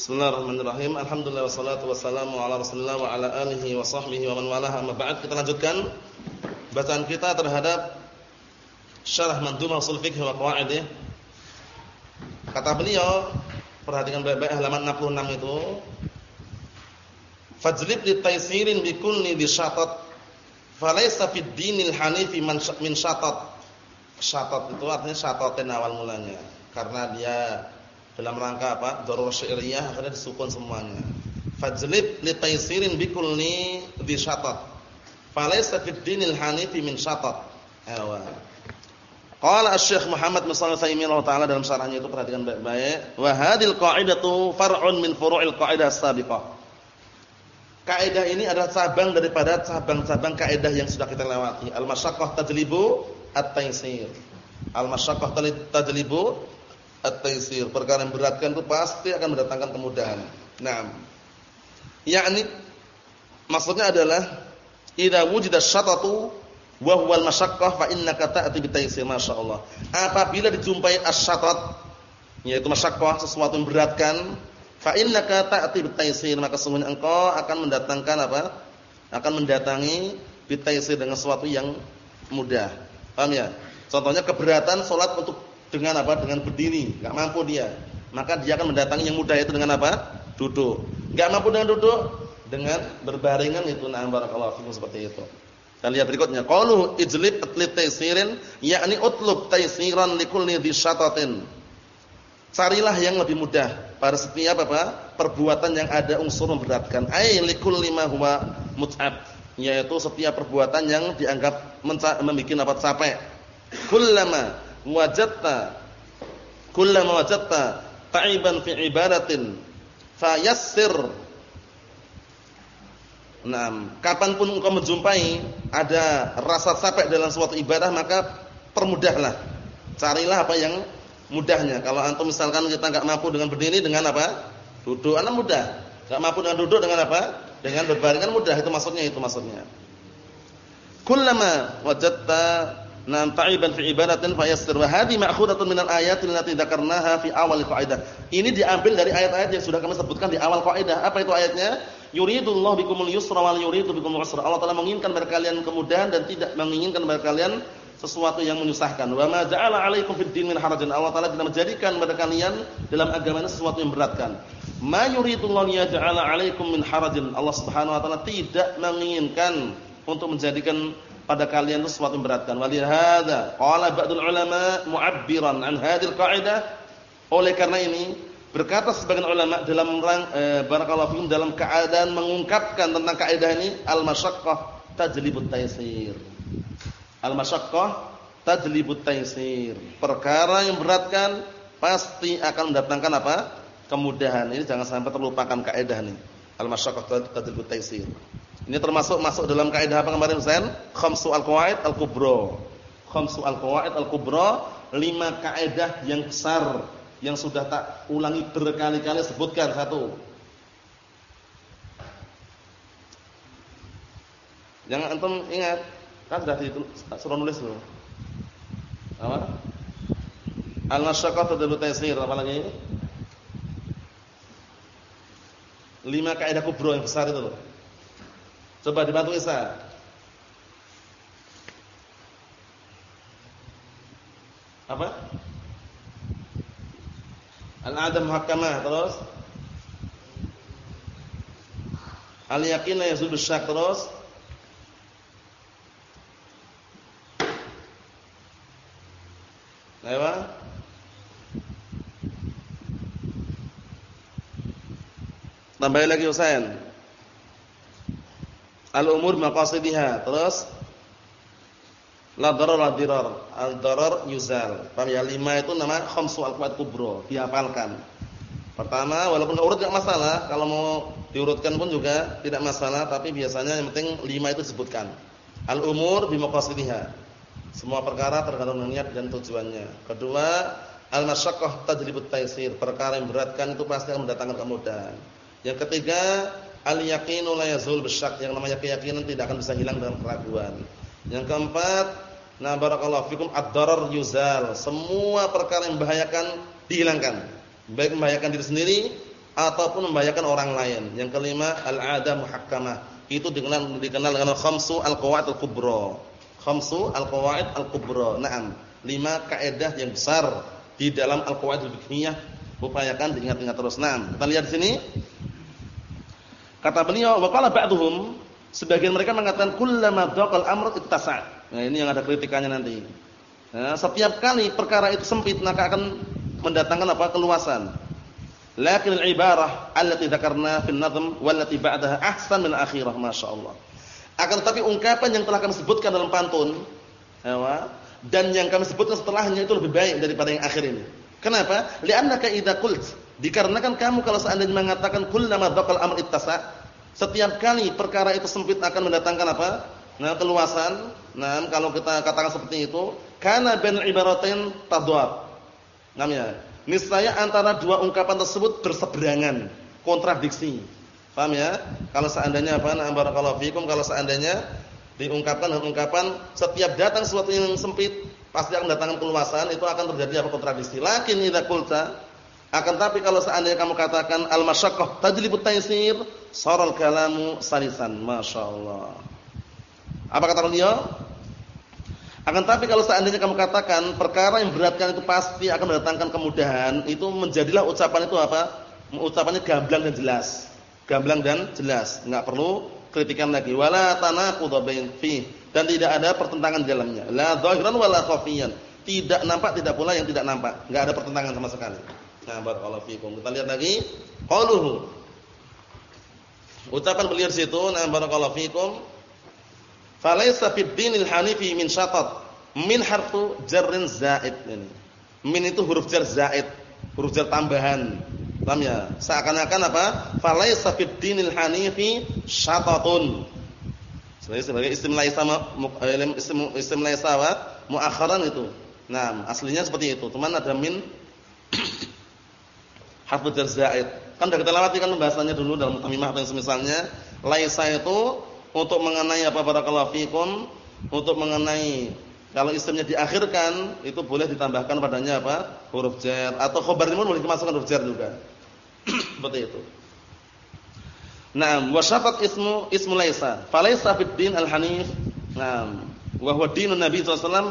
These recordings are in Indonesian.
Bismillahirrahmanirrahim. Alhamdulillah wassalatu wassalamu ala Rasulillah wa ala alihi wa sahbihi wa man walaha. Amma ba'd, kita lanjutkan bacaan kita terhadap Syarah Mandhumah Ushul Fiqh wa Qawaidih. Kata beliau, perhatikan baik-baik halaman 66 itu. Fajlib li taysirin bi kulli di syatat falaysa fid dinil hanifi min syatat. Syatat itu artinya syatatin awal mulanya. Karena dia dalam rangka apa? Darurah syairiyah akhirnya disukun semuanya. Fajlib li taysirin bi kulli di syatat. Falaysa fid dinil hanifi min syatat. Awa. Qala Asy-Syaikh Muhammad bin Shalih Al taala dalam syarahnya itu perhatikan baik-baik. Wa hadhil qa'idatu far'un min furu'il qa'idah as-sabiqah. Kaidah ini adalah cabang daripada cabang-cabang kaidah yang sudah kita lewati. Al-masyaqqah tajlibu at-taysir. Al-masyaqqah tajlibu at-taysir. Perkara yang beratkan itu pasti akan mendatangkan kemudahan. Naam. Yakni maksudnya adalah idza wujida syatatu wa huwal masyaqqah fa innaka ta'ti bitaysir masyaallah. Apabila dijumpai asyatat yaitu masyaqqah sesuatu yang beratkan fa innaka ta'ti bitaysir maka sesungguhnya engkau akan mendatangkan apa? akan mendatangi bitaysir dengan sesuatu yang mudah. Paham ya? Contohnya keberatan salat untuk dengan apa? Dengan berdiri, enggak mampu dia. Maka dia akan mendatangi yang mudah itu dengan apa? Duduk. Enggak mampu dengan duduk, dengan berbaringan itu nah barakallahu fikum seperti itu. Dan lihat berikutnya, qalu ijlib atlit taysirin yakni utlub taysiran likulli dhi syatatin. Carilah yang lebih mudah pada setiap apa? perbuatan yang ada unsur memberatkan. Ai likulli ma huwa mut'ab, yaitu setiap perbuatan yang dianggap membuat apa capek. Kullama wajadta kullama wajadta ta'iban fi ibadatin fayassir Nah, kapan pun engkau menjumpai ada rasa capek dalam suatu ibadah maka permudahlah. Carilah apa yang mudahnya. Kalau antum misalkan kita enggak mampu dengan berdiri dengan apa? Duduk, anak mudah. Enggak mampu dengan duduk dengan apa? Dengan berbaring kan mudah. Itu maksudnya itu maksudnya. Kullama wajadta Nam ta'iban fi ibadatin fayassir wa hadhi ma'khudatun minal ayatil lati dzakarnaha fi awal qaidah. Ini diambil dari ayat-ayat yang sudah kami sebutkan di awal kaidah. Apa itu ayatnya? Yuridullahu bikumul yusra wal yuridu bikumul usra. Allah Taala menginginkan kepada kalian kemudahan dan tidak menginginkan kepada kalian sesuatu yang menyusahkan. Wa ma ja'ala 'alaikum fid din min harajan. Allah Taala tidak menjadikan kepada kalian dalam agama ini sesuatu yang beratkan. Ma yuridullahu yaj'ala 'alaikum min harajan. Allah Subhanahu wa taala tidak menginginkan untuk menjadikan pada kalian itu sesuatu yang beratkan. Walihada qala ba'dul ulama mu'abbiran an hadhil qa'idah. Oleh karena ini berkata sebagian ulama dalam rang eh, barakallahu fikum dalam keadaan mengungkapkan tentang kaidah ini al-masyaqqah tajlibut taysir. Al-masyaqqah tajlibut taysir. Perkara yang beratkan pasti akan mendatangkan apa? kemudahan. Ini jangan sampai terlupakan kaidah ini. Al-masyaqqah tajlibut taysir. Ini termasuk masuk dalam kaidah apa kemarin Ustaz? Khamsu al-qawaid al-kubra. Khamsu al-qawaid al-kubra, lima kaidah yang besar yang sudah tak ulangi berkali-kali sebutkan satu. Jangan antum ingat, kan sudah suruh nulis dulu. Apa? Al-masyaqqah tadullu taysir, apa lagi? Lima kaidah kubra yang besar itu loh. Coba dibantu Isa. Apa? Al-adam muhakkamah terus. Al-yaqin la yazul bisyak terus. Ayo. Tambah lagi Husain. Al-umur maqasidiha. Terus la darar la dirar. Al-darar yuzal. Paham ya? Lima itu nama khamsu al-qawaid kubra, dihafalkan. Pertama, walaupun urut enggak masalah, kalau mau diurutkan pun juga tidak masalah, tapi biasanya yang penting lima itu disebutkan. Al-umur bimaqasidiha. Semua perkara tergantung niat dan tujuannya. Kedua, al-masyaqqah tajlibut taysir. Perkara yang beratkan itu pasti akan mendatangkan kemudahan. Yang ketiga, Al-yaqinu la yazul bisyak. Yang namanya keyakinan tidak akan bisa hilang dengan keraguan. Yang keempat, nah barakallahu fikum ad-darar yuzal. Semua perkara yang membahayakan dihilangkan. Baik membahayakan diri sendiri ataupun membahayakan orang lain. Yang kelima al-'adah muhakkamah. Itu dikenal dikenal dengan khamsu al-qawaid al-kubra. Khamsu al-qawaid al-kubra. Naam, lima kaidah yang besar di dalam al-qawaid al-fiqhiyah. Upayakan diingat-ingat terus. Naam, kita lihat di sini. Kata beliau, wa qala ba'dhum, sebagian mereka mengatakan kullama daqal amr ittasa'. Nah, ini yang ada kritikannya nanti. Nah, setiap kali perkara itu sempit maka akan mendatangkan apa? keluasan. Lakin al-ibarah allati dzakarna fil nadhm wallati ba'daha ahsan min akhirah masyaallah. Akan tetapi ungkapan yang telah kami sebutkan dalam pantun, dan yang kami sebutkan setelahnya itu lebih baik daripada yang akhir ini. Kenapa? Li'annaka idza qult Dikarenakan kamu kalau seandainya mengatakan kullama dzaqal amr ittasa, setiap kali perkara itu sempit akan mendatangkan apa? Nah, keluasan. Nah, kalau kita katakan seperti itu, kana bain ibaratain tadad. Namanya, niscaya antara dua ungkapan tersebut berseberangan, kontradiksi. Paham ya? Kalau seandainya apa? Nah, barakallahu fikum kalau seandainya diungkapkan dengan ungkapan setiap datang sesuatu yang sempit pasti akan mendatangkan keluasan, itu akan terjadi apa kontradiksi. Lakin idza qulta akan tapi kalau seandainya kamu katakan al-masyaqqah tajlibut taysir, saral kalamu salisan. Masyaallah. Apa kata beliau? Akan tapi kalau seandainya kamu katakan perkara yang beratkan itu pasti akan mendatangkan kemudahan, itu menjadilah ucapan itu apa? Ucapannya gamblang dan jelas. Gamblang dan jelas, enggak perlu kritikan lagi. Wala tanaqudh bain fi dan tidak ada pertentangan di dalamnya. La dhahiran wala khafiyan. Tidak nampak tidak pula yang tidak nampak. Enggak ada pertentangan sama sekali. Nah, barakallahu fikum. Kita lihat lagi qauluhu. Ucapan beliau situ, nah barakallahu fikum. Falaysa fid dinil hanifi min syatat. Min harfu jarrin zaid ini. Min itu huruf jar zaid, huruf jar tambahan. Paham ya? Seakan-akan apa? Falaysa fid dinil hanifi syatatun. Sebagai sebagai isim laisa isim isim laisa itu. Nah, aslinya seperti itu. Cuman ada min harfu jar zaid. Kan sudah kita lewati kan pembahasannya dulu dalam tamimah atau semisalnya. Laisa itu untuk mengenai apa barakallahu fikum, untuk mengenai kalau isimnya diakhirkan itu boleh ditambahkan padanya apa? huruf jar atau khabar pun boleh dimasukkan huruf jar juga. Seperti itu. Naam, wa syafat ismu ismu laisa. Falaisa fid din al-hanif. Naam, wa huwa dinun Nabi sallallahu alaihi wasallam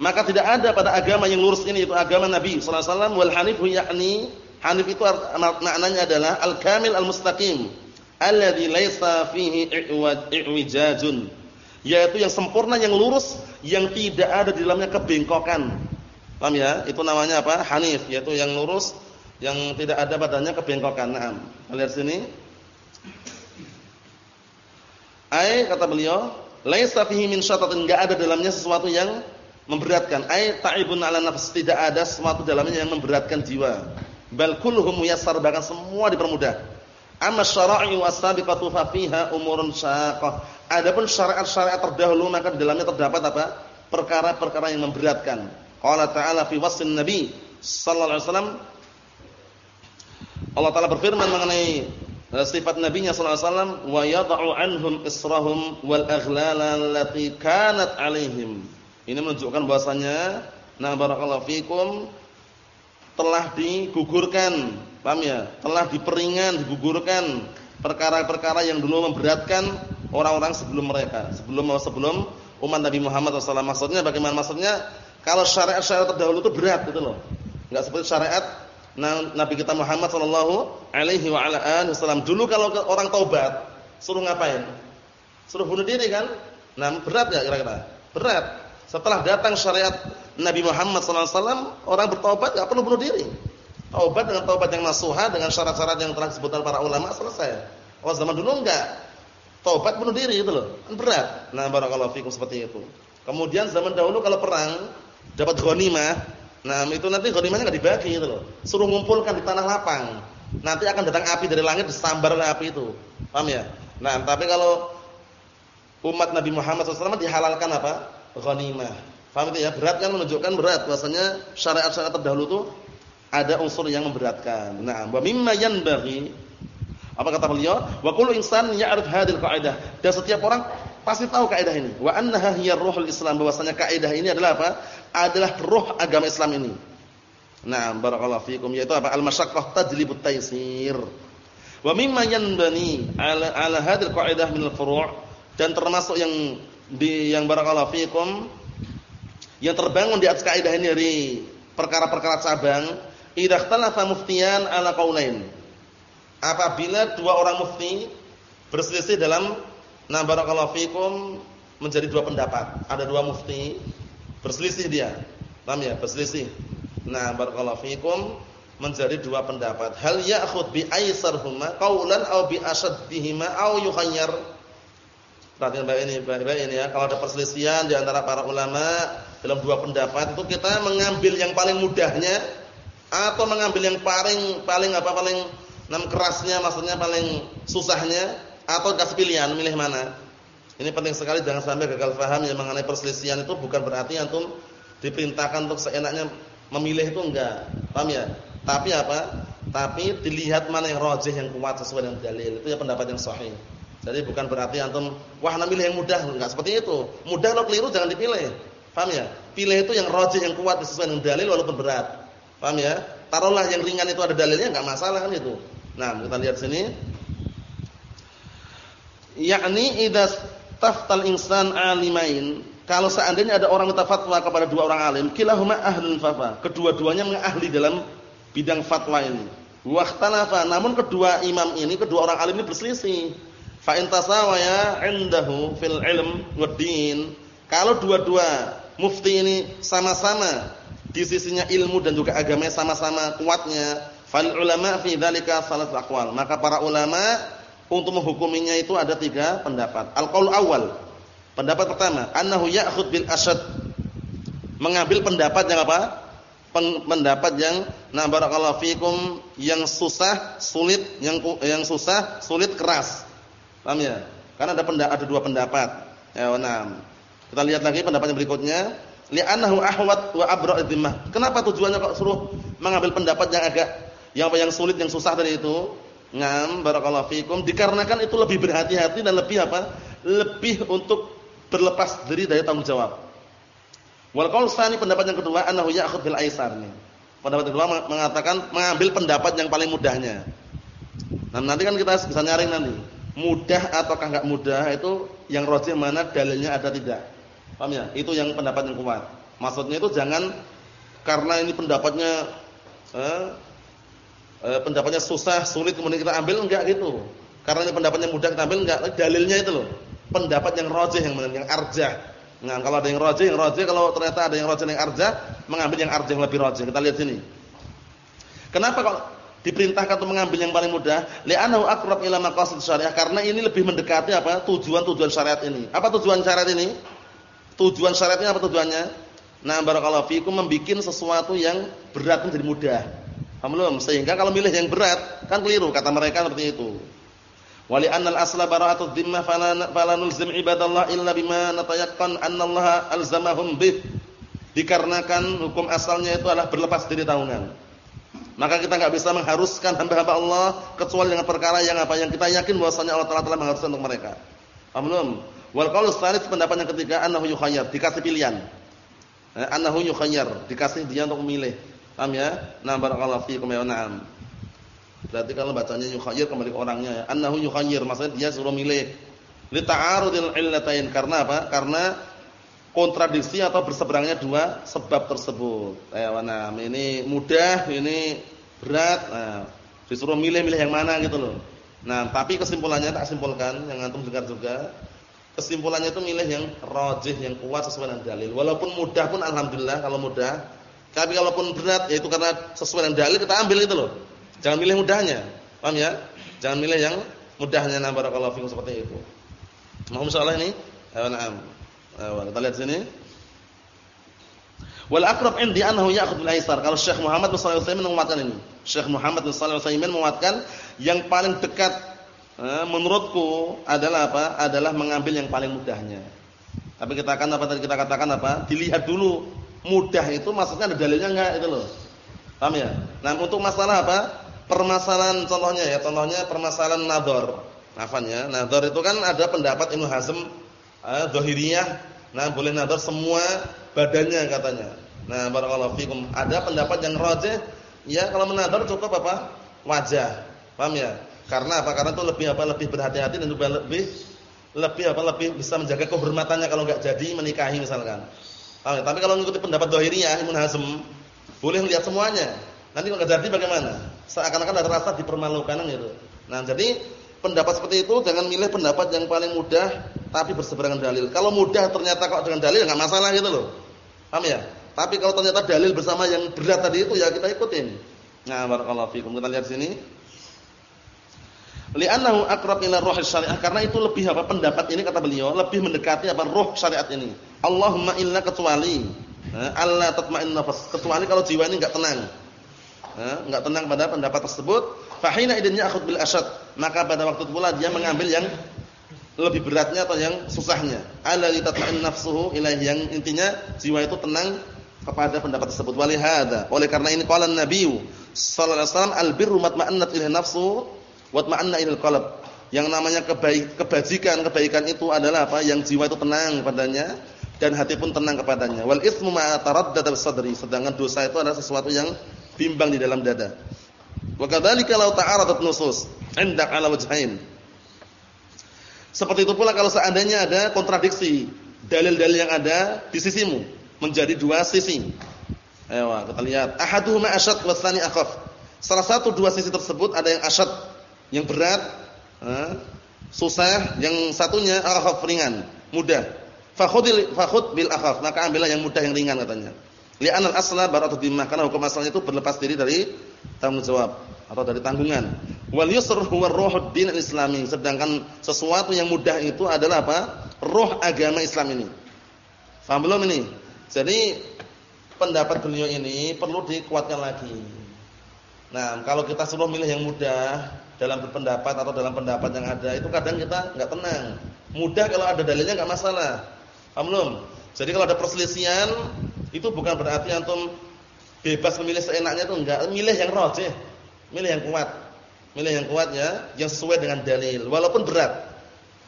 maka tidak ada pada agama yang lurus ini itu agama Nabi sallallahu alaihi wasallam wal hanif yakni hanif itu maknanya adalah al-kamil al-mustaqim alladzi laisa fihi i'wijajun yaitu yang sempurna yang lurus yang tidak ada di dalamnya kebengkokan. Paham ya? Itu namanya apa? Hanif, yaitu yang lurus yang tidak ada padanya kebengkokan. Naam. Lihat sini. Ai kata beliau, laisa fihi min syatatin, enggak ada dalamnya sesuatu yang memberatkan. Ay ta'ibun 'ala nafs tidak ada sesuatu dalamnya yang memberatkan jiwa. Bal kulluhum muyassar bahkan semua dipermudah. Amma syara'i was-sabiqatu fa fiha umurun syaqah. Adapun syariat-syariat terdahulu maka di dalamnya terdapat apa? Perkara-perkara yang memberatkan. Qala ta'ala fi wasfin nabi sallallahu alaihi wasallam Allah taala berfirman mengenai eh, sifat nabinya sallallahu alaihi wasallam wa yad'u anhum israhum wal aghlala allati kanat alaihim ini menunjukkan bahwasanya nah barakallahu fikum telah digugurkan, paham ya? Telah diperingan, digugurkan perkara-perkara yang dulu memberatkan orang-orang sebelum mereka, sebelum sebelum umat Nabi Muhammad SAW. Maksudnya bagaimana? Maksudnya kalau syariat-syariat terdahulu itu berat gitu loh. Enggak seperti syariat Nabi kita Muhammad sallallahu alaihi wasallam. Dulu kalau orang taubat, suruh ngapain? Suruh bunuh diri kan? Nah, berat enggak kira-kira? Berat. Setelah datang syariat Nabi Muhammad SAW, orang bertobat tidak perlu bunuh diri. Taubat dengan taubat yang nasuha dengan syarat-syarat yang telah disebutkan para ulama selesai. Oh zaman dulu enggak. Taubat bunuh diri itu loh. Kan berat. Nah, barakallahu fikum seperti itu. Kemudian zaman dahulu kalau perang dapat ghanimah, nah itu nanti ghanimahnya enggak dibagi itu loh. Suruh ngumpulkan di tanah lapang. Nanti akan datang api dari langit disambar oleh api itu. Paham ya? Nah, tapi kalau umat Nabi Muhammad SAW dihalalkan apa? Ghanimah. Paham itu ya? Berat kan menunjukkan berat. Bahasanya syariat-syariat terdahulu itu ada unsur yang memberatkan. Nah, wa mimma yanbaghi apa kata beliau? Wa kullu insan ya'rif hadhil qa'idah. Dan setiap orang pasti tahu kaidah ini. Wa annaha hiya ruhul Islam. Bahwasanya kaidah ini adalah apa? Adalah ruh agama Islam ini. Nah, barakallahu fikum yaitu apa? Al-masyaqqah tajlibut taysir. Wa mimma yanbani ala ala hadhihi qaidah min al-furu' dan termasuk yang di yang barakallahu fikum yang terbangun di atas kaidah ini dari perkara-perkara cabang, idza ikhtalafa muftiyan ala qaulain. Apabila dua orang mufti berselisih dalam nah barakallahu fikum menjadi dua pendapat. Ada dua mufti berselisih dia. Paham ya? Berselisih. Nah, barakallahu fikum menjadi dua pendapat. Hal ya'khud bi aisarhuma qaulan aw bi ashaddihima aw yukhayyar. Perhatikan baik ini, baik-baik ini ya. Kalau ada perselisihan di antara para ulama dalam dua pendapat itu kita mengambil yang paling mudahnya atau mengambil yang paling paling apa paling nam kerasnya maksudnya paling susahnya atau kasih pilihan milih mana. Ini penting sekali jangan sampai gagal paham yang mengenai perselisihan itu bukan berarti antum diperintahkan untuk seenaknya memilih itu enggak. Paham ya? Tapi apa? Tapi dilihat mana yang rajih yang kuat sesuai dengan dalil. Itu ya pendapat yang sahih. Jadi bukan berarti antum wah ana milih yang mudah, enggak seperti itu. Mudah lo keliru jangan dipilih. Paham ya? Pilih itu yang rajih yang kuat sesuai dengan dalil walaupun berat. Paham ya? Taruhlah yang ringan itu ada dalilnya enggak masalah kan itu. Nah, kita lihat sini. Yakni idza taftal insan alimain kalau seandainya ada orang minta fatwa kepada dua orang alim kilahuma ahlul fatwa kedua-duanya mengahli dalam bidang fatwa ini waqtalafa namun kedua imam ini kedua orang alim ini berselisih fa in tasawaya indahu fil ilm waddin kalau dua-dua mufti ini sama-sama di sisinya ilmu dan juga agamanya sama-sama kuatnya fal ulama fi dzalika salat aqwal maka para ulama untuk menghukuminya itu ada tiga pendapat. Al-qaul awal. Pendapat pertama, annahu ya'khud bil asad. Mengambil pendapat yang apa? Pendapat yang na barakallahu fikum yang susah, sulit, yang yang susah, sulit, keras. Paham ya? Karena ada pendapat, ada dua pendapat. Ya, nah. Kita lihat lagi pendapat yang berikutnya. Li'annahu ahwat wa abra' Kenapa tujuannya kok suruh mengambil pendapat yang agak yang apa yang sulit, yang susah dari itu? Ngam barakallahu fikum dikarenakan itu lebih berhati-hati dan lebih apa? Lebih untuk berlepas diri dari tanggung jawab. Wal qaul tsani pendapat yang kedua annahu ya'khudh bil aisar nih. Pendapat kedua mengatakan mengambil pendapat yang paling mudahnya. Nah, nanti kan kita bisa nyaring nanti. Mudah ataukah enggak mudah itu yang rajih mana dalilnya ada tidak. Paham ya? Itu yang pendapat yang kuat. Maksudnya itu jangan karena ini pendapatnya eh, e, pendapatnya susah, sulit kemudian kita ambil enggak gitu. Karena ini pendapatnya mudah kita ambil enggak, dalilnya itu loh. Pendapat yang rajih yang yang arjah. Nah, kalau ada yang rajih, yang rajih kalau ternyata ada yang rajih yang arjah, mengambil yang arjah yang lebih rajih. Kita lihat sini. Kenapa kalau diperintahkan untuk mengambil yang paling mudah? Li'annahu aqrab ila maqasid syariah karena ini lebih mendekati apa? tujuan-tujuan syariat ini. Apa tujuan syariat ini? Tujuan syariatnya apa tujuannya? Nah, barakallahu fikum membikin sesuatu yang berat menjadi mudah. Paham Sehingga kalau milih yang berat kan keliru kata mereka seperti itu. Wali annal asla bara'atud dhimmah fala nulzim ibadallah illa bima natayaqqan annallaha alzamahum bih. Dikarenakan hukum asalnya itu adalah berlepas diri tahunan. Maka kita enggak bisa mengharuskan hamba-hamba Allah kecuali dengan perkara yang apa yang kita yakin bahwasanya Allah Taala telah mengharuskan untuk mereka. Paham Wal qaulus tsalits pendapat yang ketiga annahu yukhayyar, dikasih pilihan. Eh, annahu yukhayyar, dikasih dia untuk memilih. Paham ya? Nah, barakallahu fiikum ya na'am. Berarti kalau bacanya yukhayyir kembali ke orangnya ya. Annahu yukhayyir maksudnya dia suruh milih. Li ta'arudil illatain karena apa? Karena kontradiksi atau berseberangnya dua sebab tersebut. Ya, nah, ini mudah, ini berat. Nah, disuruh milih-milih yang mana gitu loh. Nah, tapi kesimpulannya tak simpulkan yang antum dengar juga. Kesimpulannya itu milih yang rajih, yang kuat sesuai dengan dalil. Walaupun mudah pun alhamdulillah kalau mudah tapi kalaupun berat yaitu karena sesuai dengan dalil kita ambil itu loh. Jangan milih mudahnya. Paham ya? Jangan milih yang mudahnya na barakallahu fikum seperti itu. Mohon insyaallah ini. Ayo kita lihat sini. Wal aqrab indi annahu ya'khudh bil aisar. Kalau Syekh Muhammad bin Shalih Al-Utsaimin menguatkan ini. Syekh Muhammad bin Shalih Al-Utsaimin menguatkan yang paling dekat eh, menurutku adalah apa? Adalah mengambil yang paling mudahnya. Tapi kita akan apa tadi kita katakan apa? Dilihat dulu mudah itu maksudnya ada dalilnya enggak itu loh. Paham ya? Nah, untuk masalah apa? Permasalahan contohnya ya, contohnya permasalahan nadhar. Afan ya. Nadhar itu kan ada pendapat Ibnu Hazm eh, Zahiriyah, nah boleh nadhar semua badannya katanya. Nah, barakallahu fikum. Ada pendapat yang rajih, ya kalau menadar cukup apa? Wajah. Paham ya? Karena apa? Karena itu lebih apa? Lebih berhati-hati dan juga lebih lebih apa? Lebih bisa menjaga kehormatannya kalau enggak jadi menikahi misalkan. Paham ya? Tapi kalau mengikuti pendapat Dhahiriyah, Ibnu Hazm, boleh melihat semuanya. Nanti kalau enggak jadi bagaimana? Seakan-akan ada rasa dipermalukan gitu. Nah, jadi pendapat seperti itu jangan milih pendapat yang paling mudah tapi berseberangan dalil. Kalau mudah ternyata kok dengan dalil enggak masalah gitu loh. Paham ya? Tapi kalau ternyata dalil bersama yang berat tadi itu ya kita ikutin. Nah, barakallahu fikum. Kita lihat sini. Li'annahu aqrab ila ruh syariah karena itu lebih apa pendapat ini kata beliau lebih mendekati apa ruh syariat ini. Allahumma illa kecuali eh, Allah tatma'in nafas kecuali kalau jiwa ini enggak tenang. Enggak tenang pada pendapat tersebut, fahina idinnya akhud bil asyad, maka pada waktu pula dia mengambil yang lebih beratnya atau yang susahnya. Ala tatma'in nafsuhu ilaihi yang intinya jiwa itu tenang kepada pendapat tersebut. Walihada, oleh karena ini qala Nabi sallallahu alaihi wasallam albirru matma'annat ilaihi nafsu wa matma'anna ilal qalb. Yang namanya kebaik, kebajikan, kebaikan itu adalah apa? Yang jiwa itu tenang padanya dan hati pun tenang kepadanya. Wal itsmu ma taraddada sadri, sedangkan dosa itu adalah sesuatu yang bimbang di dalam dada. Wa kadzalika law ta'aradat nusus 'indak 'ala wajhain. Seperti itu pula kalau seandainya ada kontradiksi dalil-dalil yang ada di sisimu menjadi dua sisi. Ayo kita lihat. Ahaduhuma asyad wa tsani akhaf. Salah satu dua sisi tersebut ada yang asyad, yang berat, susah, yang satunya akhaf ringan, mudah. Fakhudil fakhud bil akhaf, maka ambillah yang mudah yang ringan katanya. Li'an al-asla baratu dimmah karena hukum asalnya itu berlepas diri dari tanggung jawab atau dari tanggungan. Wal yusr huwa ruhud din al-islami, sedangkan sesuatu yang mudah itu adalah apa? Roh agama Islam ini. Faham belum ini? Jadi pendapat beliau ini perlu dikuatkan lagi. Nah, kalau kita suruh milih yang mudah dalam berpendapat atau dalam pendapat yang ada, itu kadang kita nggak tenang. Mudah kalau ada dalilnya nggak masalah. Paham belum? Jadi kalau ada perselisihan, itu bukan berarti antum bebas memilih seenaknya itu enggak, milih yang rajih, milih yang kuat. Milih yang kuat ya, yang sesuai dengan dalil, walaupun berat.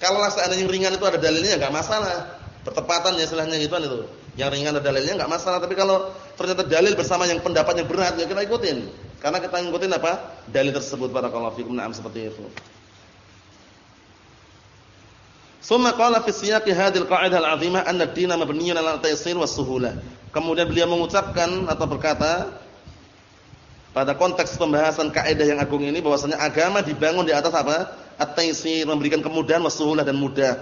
Kalau seandainya yang ringan itu ada dalilnya enggak masalah. Bertepatan ya istilahnya gitu kan itu. Yang ringan ada dalilnya enggak masalah, tapi kalau ternyata dalil bersama yang pendapat yang berat ya kita ikutin. Karena kita ngikutin apa? Dalil tersebut barakallahu fikum. Naam seperti itu. Summa qala fi siyaqi hadhihi al-qa'idah al-'azimah anna ad-din mabniyyun 'ala at-taysir was-suhulah. Kemudian beliau mengucapkan atau berkata pada konteks pembahasan kaidah yang agung ini bahwasanya agama dibangun di atas apa? At-taysir, memberikan kemudahan was-suhulah dan mudah.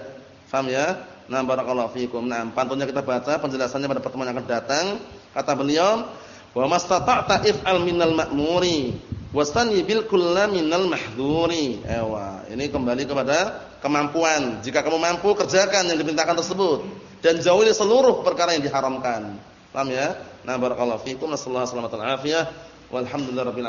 Faham ya? Nah, barakallahu fiikum. Nah, pantunnya kita baca penjelasannya pada pertemuan yang akan datang. Kata beliau, "Wa mastata'ta if'al minal ma'muri wastani bil kulli minal mahdhuri." Ewa, ini kembali kepada kemampuan. Jika kamu mampu kerjakan yang diperintahkan tersebut dan jauhi seluruh perkara yang diharamkan. Paham ya? Nah, barakallahu fiikum. Wassallallahu alaihi wasallam. Walhamdulillahirabbil.